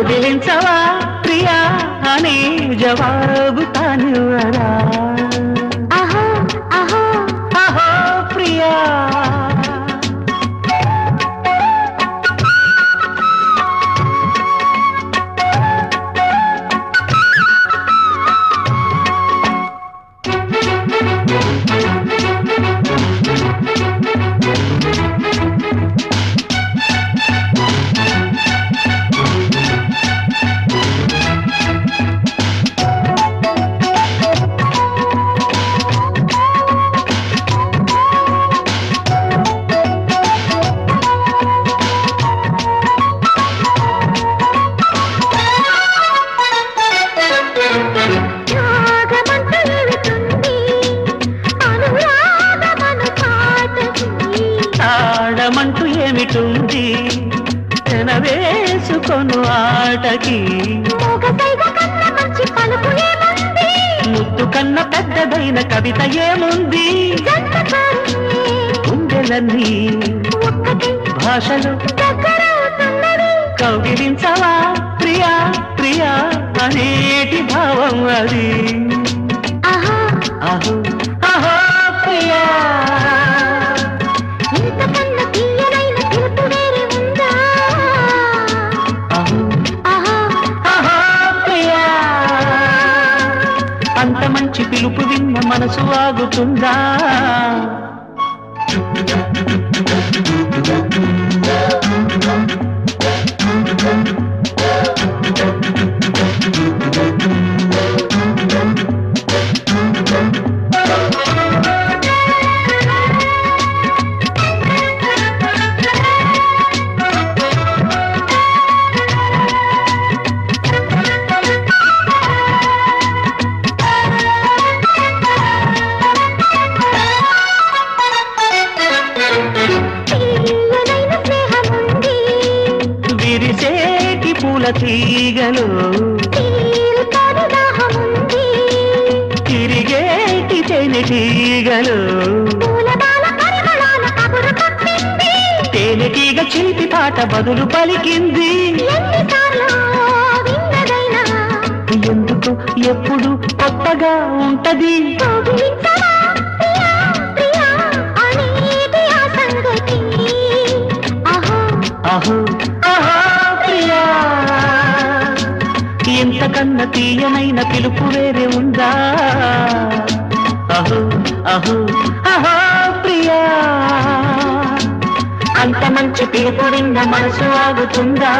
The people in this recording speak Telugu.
కౌగిలించవా ప్రియా అనే జవాబు తాను ఆడమంటూ ఏమిటుంది? వేసుకొను ఆటకి. మూగసైగ కన్న పెద్దదైన కవిత ఏముంది? గుండెలన్నీ భాషలు కౌగిలించవా? ప్రియా ప్రియా అనేటి భావం అది. మనసు ఆగుతుందా? పూల తీగలు తిరిగేటి తేనె తీగలు తేనెటీగ చిలిపి పాట బదులు పలికింది. ఎందుకు ఎప్పుడు కొత్తగా ఉంటది? తీయనైన పిలుపు వేరే ఉందా? అహో అహో అహో ప్రియా. అంత మంచి పిలుపు విన్న మనసు ఆగుతుందా?